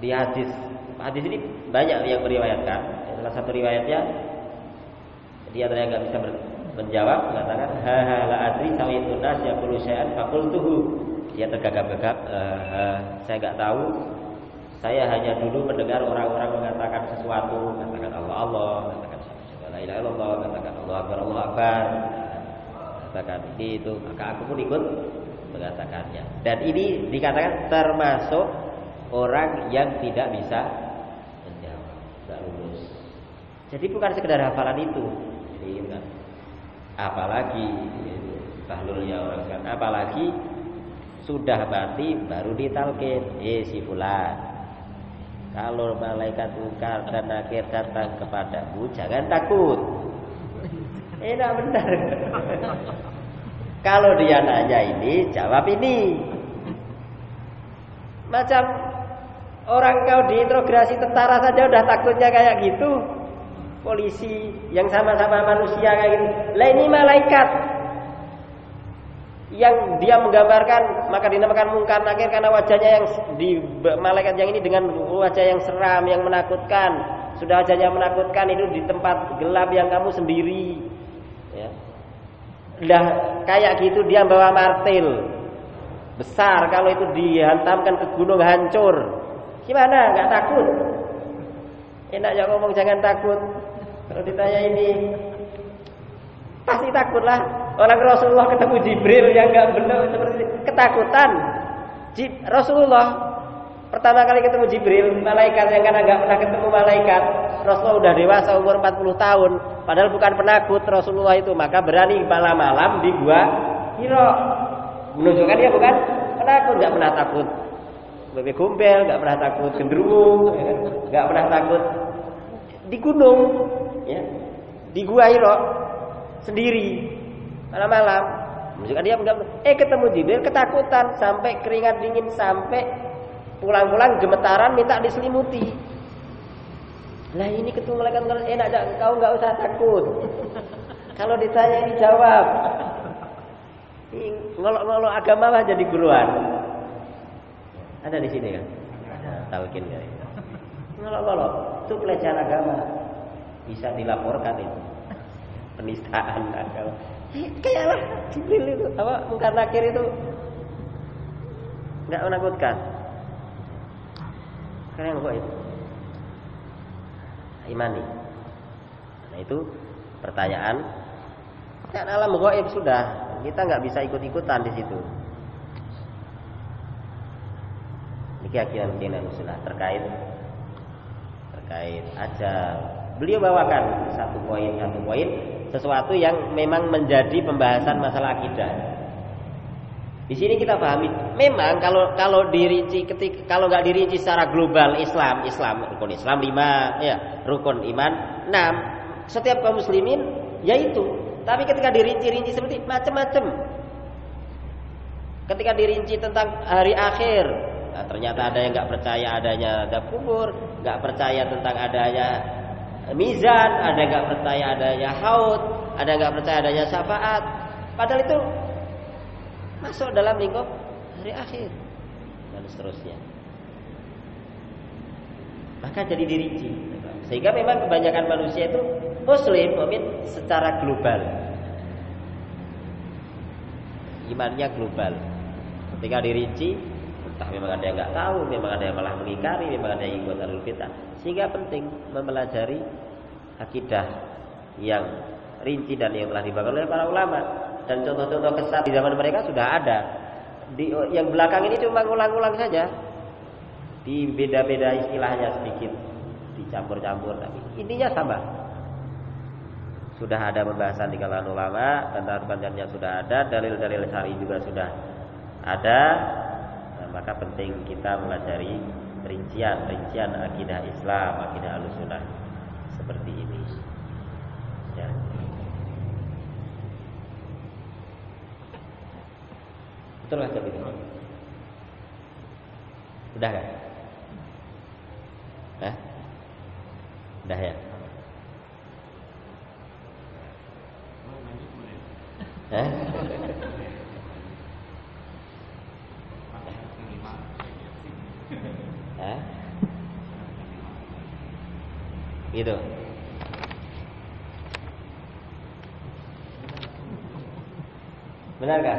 di hadis hadis ini banyak yang meriwayatkan. Salah satu riwayatnya dia ada nggak bisa menjawab mengatakan ha ha la adri sawitun nas yaqulu syai'an faqultuhu. Dia tergagap-gagap, uh, saya nggak tahu. Saya hanya dulu mendengar orang-orang mengatakan sesuatu, katakan Allah Allah, katakan la ilaha illallah, katakan Allah akbar Allah akbar. Katakan ini itu, maka aku pun ikut mengatakannya. Dan ini dikatakan termasuk orang yang tidak bisa menjawab, tidak lulus. Jadi bukan sekedar hafalan itu. Apalagi bahlulnya orang kan, apalagi sudah mati baru ditalkin, eh si fulan. Kalau malaikat mungkar dan nakir datang kepadamu, jangan takut. Enak benar. Kalau dia nanya ini, jawab ini. Macam orang kau diintrogasi tentara saja udah takutnya kayak gitu. Polisi yang sama-sama manusia kayak gitu. Lah ini malaikat yang dia menggambarkan maka dinamakan mungkar nakir karena wajahnya yang di malaikat yang ini dengan wajah yang seram yang menakutkan. Sudah wajahnya menakutkan itu di tempat gelap yang kamu sendiri. Ya. Udah kayak gitu dia bawa martil. Besar kalau itu dihantamkan ke gunung hancur. Gimana? Nggak takut? Enak ya ngomong jangan takut kalau ditanya ini pasti takut lah orang Rasulullah ketemu Jibril yang nggak benar seperti ketakutan. Rasulullah pertama kali ketemu Jibril malaikat yang karena nggak pernah ketemu malaikat. Rasulullah udah dewasa umur 40 tahun. Padahal bukan penakut Rasulullah itu maka berani malam-malam di gua Hiro menunjukkan dia bukan penakut nggak pernah takut. Bebek gombel nggak pernah takut gendruwo nggak pernah takut di gunung ya di gua Hiro sendiri malam-malam menunjukkan dia enggak eh ketemu Jibril ketakutan sampai keringat dingin sampai pulang-pulang gemetaran minta diselimuti lah ini ketemu malaikat enak aja, kau nggak usah takut. Kalau ditanya ini jawab. Ngolok-ngolok agama lah jadi guruan. Ada di sini kan? Talkin ya. Kalau itu pelecehan agama bisa dilaporkan itu penistaan agama. Kayaklah Jibril itu apa mungkar nakir itu nggak menakutkan. Karena yang itu imani. Nah itu pertanyaan. Kan alam gaib sudah kita nggak bisa ikut-ikutan di situ. Ini keyakinan-keyakinan sudah terkait terkait aja. Beliau bawakan satu poin satu poin sesuatu yang memang menjadi pembahasan masalah akidah. Di sini kita pahami, memang kalau kalau dirinci ketika kalau nggak dirinci secara global Islam, Islam rukun Islam lima, ya rukun iman enam, setiap kaum muslimin yaitu. Tapi ketika dirinci-rinci seperti macam-macam, ketika dirinci tentang hari akhir, nah, ternyata ada yang nggak percaya adanya ada kubur, nggak percaya tentang adanya mizan, ada nggak percaya adanya haud, ada nggak percaya adanya syafaat. Padahal itu masuk dalam lingkup hari akhir dan seterusnya. Maka jadi dirinci. Sehingga memang kebanyakan manusia itu muslim, mukmin secara global. Imannya global. Ketika dirinci, entah memang ada yang nggak tahu, memang ada yang malah mengingkari, memang ada yang ikut alul fitnah. Sehingga penting mempelajari akidah yang rinci dan yang telah dibangun oleh para ulama dan contoh-contoh kesat di zaman mereka sudah ada. Di yang belakang ini cuma ngulang-ngulang saja. Di beda-beda istilahnya sedikit, dicampur-campur tapi intinya sama. Sudah ada pembahasan di kalangan ulama dan banjarnya sudah ada, dalil-dalil syar'i juga sudah ada. Maka penting kita mempelajari rincian-rincian akidah Islam, akidah Ahlussunnah seperti ini. Ya. Betul nggak ini? Udah kan? Hah? Udah ya? Hah? Hah? Gitu. Benarkah?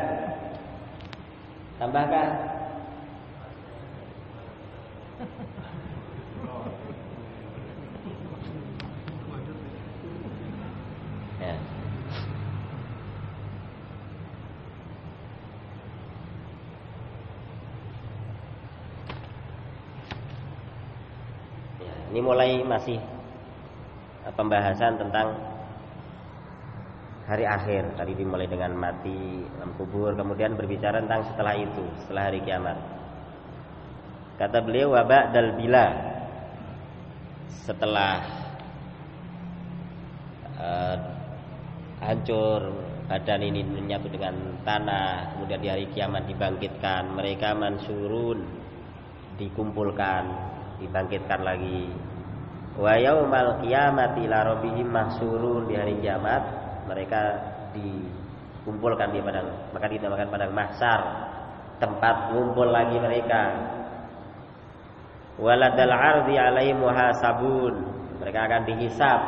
Tambahkan. Ya. ya. Ini mulai masih pembahasan tentang hari akhir. Tadi dimulai dengan mati dalam kubur kemudian berbicara tentang setelah itu setelah hari kiamat. Kata beliau wabak dal bila. Setelah uh, hancur badan ini menyatu dengan tanah kemudian di hari kiamat dibangkitkan mereka mansurun dikumpulkan dibangkitkan lagi wa yaumal qiyamati la rabbihim mahsurun di hari kiamat mereka dikumpulkan di padang maka dinamakan padang mahsar tempat ngumpul lagi mereka. Waladal ardi alaihi muhasabun mereka akan dihisap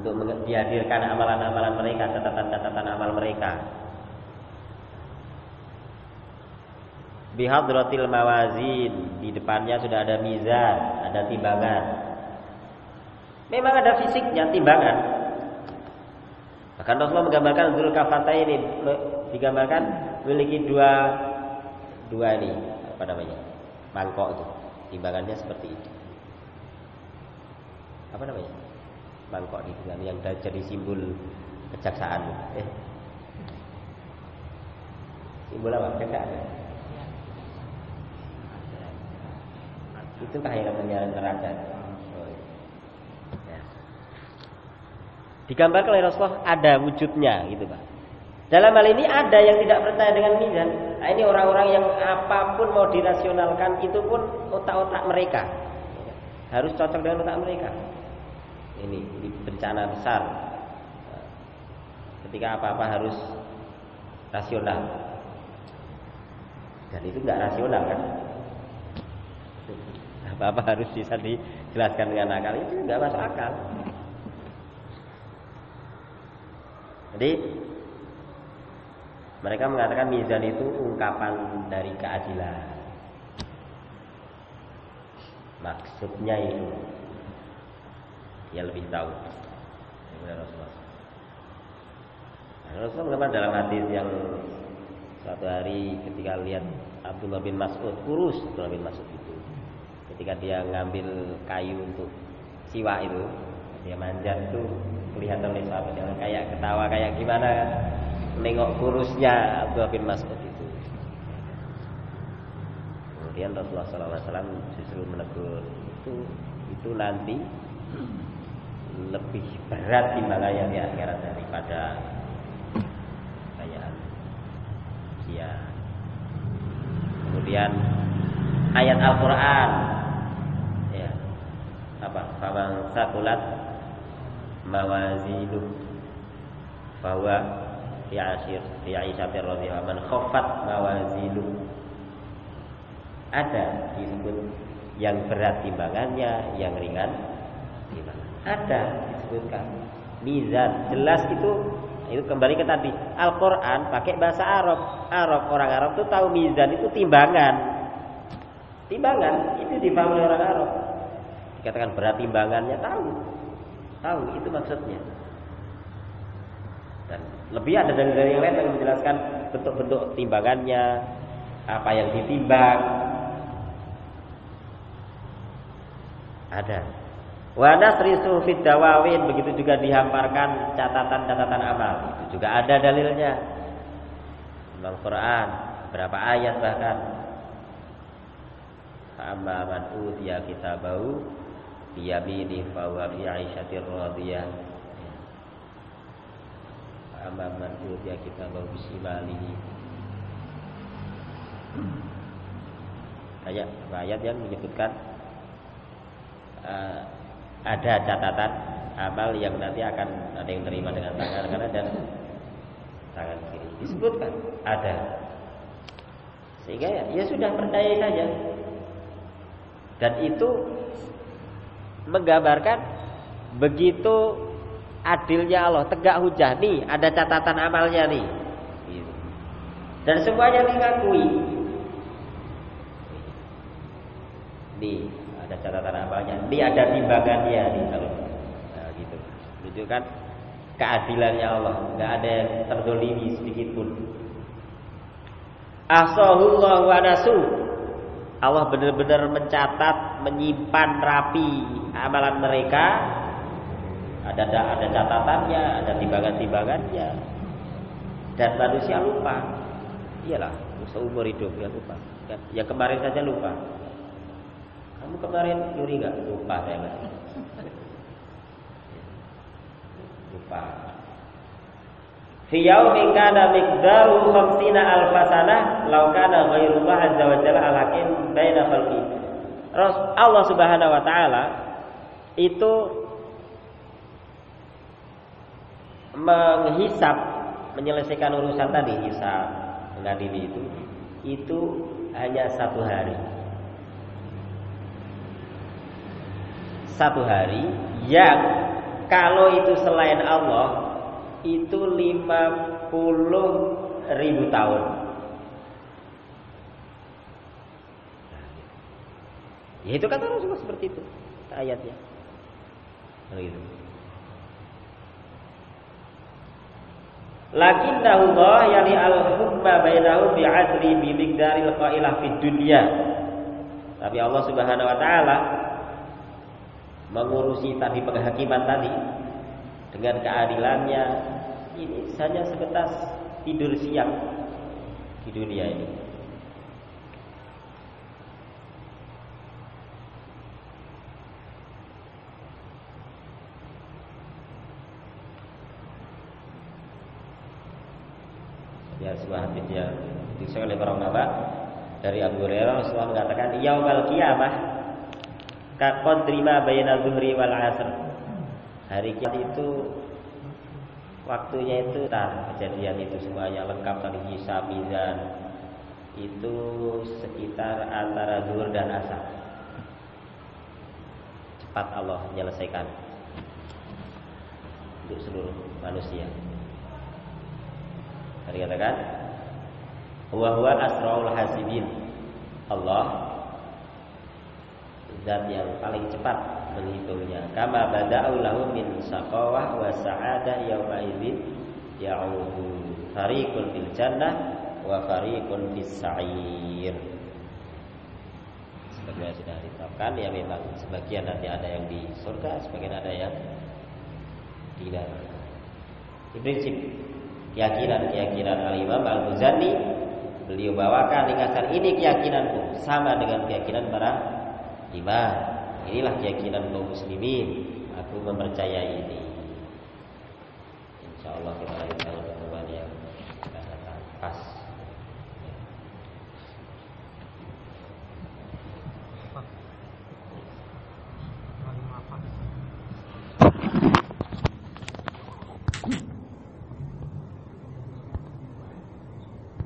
untuk dihadirkan amalan-amalan mereka catatan-catatan amal mereka. Bihadratil mawazin di depannya sudah ada mizan ada timbangan memang ada fisiknya timbangan. Bahkan Rasulullah menggambarkan Zulkafata ini digambarkan memiliki dua dua ini apa namanya mangkok itu. Timbangannya seperti itu. Apa namanya? Mangkok di yang jadi simbol kejaksaan. Eh. Simbol apa? Kejaksaan? Ya? itu yang namanya neraca Digambarkan oleh Rasulullah ada wujudnya gitu Pak. Dalam hal ini ada yang tidak percaya dengan mizan. Nah, ini orang-orang yang apa pun mau dirasionalkan itu pun otak-otak mereka harus cocok dengan otak mereka. Ini, ini bencana besar. Ketika apa-apa harus rasional. Dan itu nggak rasional kan? Apa-apa harus bisa dijelaskan dengan akal itu nggak masuk akal. Jadi mereka mengatakan mizan itu ungkapan dari keadilan. Maksudnya itu dia lebih tahu. Rasulullah. Nah, Rasulullah dalam hadis yang suatu hari ketika lihat Abdullah bin Mas'ud kurus Abdullah bin Mas'ud itu ketika dia ngambil kayu untuk siwa itu dia manjat itu kelihatan oleh sahabat yang kayak ketawa kayak gimana? Nengok kurusnya Abdullah bin Mas'ud itu. Kemudian Rasulullah SAW justru menegur itu itu nanti lebih berat timbangannya di akhirat daripada kekayaan ya kemudian ayat Al-Quran ya apa? Faman sakulat mawazidu bahwa fi asyir fi Aisyah radhiyallahu man khaffat mawazidu ada disebut yang berat timbangannya yang ringan timbangan ada disebutkan. Mizan jelas itu itu kembali ke tadi. Al-Quran pakai bahasa Arab. Arab orang Arab tuh tahu mizan itu timbangan. Timbangan itu dipahami orang Arab. Dikatakan berat timbangannya tahu tahu itu maksudnya dan lebih ada dari yang lain yang menjelaskan bentuk-bentuk timbangannya apa yang ditimbang ada Wa nasrisu fid dawawin begitu juga dihamparkan catatan-catatan amal. Itu juga ada dalilnya. Al-Qur'an berapa ayat bahkan. Amma man utiya kitabahu biyamini fa huwa fi 'aisyatir radiyah. Amma man utiya kitabahu bisimalihi. Ayat ayat yang menyebutkan uh, ada catatan amal yang nanti akan ada yang terima dengan tangan kanan dan tangan kiri. Disebutkan ada. Sehingga ya, ya sudah percaya saja. Dan itu menggambarkan begitu adilnya Allah, tegak hujah nih, ada catatan amalnya nih. Gitu. Dan semuanya dikakui. Nih, ada catatan amalnya. Ini ada timbangannya nih kalau nah, gitu. Menunjukkan keadilannya Allah, nggak ada yang terdolimi sedikit pun. Wa nasu. Allah benar-benar mencatat, menyimpan rapi amalan mereka. Ada ada catatannya, ada timbangan-timbangannya. Dan manusia lupa. Iyalah, seumur hidup ya lupa. Yang kemarin saja lupa. Kamu kemarin nyuri nggak? Lupa saya. Lupa. Fi yaumin kana miqdaru 50 alf sanah law kana ghairullah azza wa jalla al-hakim baina khalqi. Allah Subhanahu wa taala itu menghisap menyelesaikan urusan tadi hisap mengadili itu itu hanya satu hari satu hari yang kalau itu selain Allah itu 50 ribu tahun. Ya itu kata Rasulullah seperti itu ayatnya. Begitu. Lakinnahu Allah yani al-hukma bainahu bi'adli bi miqdaril qailah fid dunya. Tapi Allah Subhanahu wa taala mengurusi tadi penghakiman tadi dengan keadilannya ini hanya sebatas tidur siang di dunia ini. Ya sebuah hadis yang disebut oleh para ulama dari Abu Hurairah Rasulullah mengatakan yaumal qiyamah terima bayna zuhri wal asr. Hari kiamat itu waktunya itu tar kejadian itu semuanya lengkap tadi hisab mizan itu sekitar antara zuhur dan asar cepat Allah menyelesaikan untuk seluruh manusia. Tadi katakan huwa huwa asraul hasibin. Allah zat yang paling cepat menghitungnya. Kama bada'u lahu min saqawah wa sa'ada yauma idzin ya'udu fariqun fil jannah wa fariqun fis sa'ir. Sebagaimana sudah ditetapkan ya memang sebagian nanti ada yang di surga, sebagian ada yang di neraka. Di prinsip keyakinan-keyakinan Al-Imam Al-Muzani beliau bawakan ringkasan ini keyakinanku sama dengan keyakinan para imam. Inilah keyakinan kaum muslimin. Aku mempercayai ini. Insya Allah kita